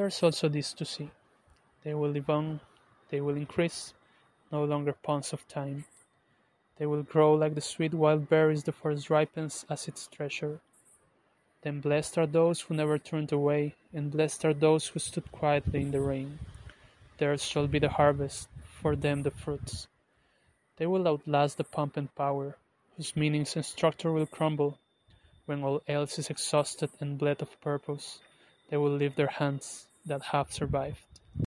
There's also this to see: they will live on, they will increase, no longer pawns of time. They will grow like the sweet wild berries the forest ripens as its treasure. Then blessed are those who never turned away, and blessed are those who stood quietly in the rain. Theirs shall be the harvest, for them the fruits. They will outlast the pomp and power, whose meanings and structure will crumble. When all else is exhausted and bled of purpose, they will leave their hands that have survived.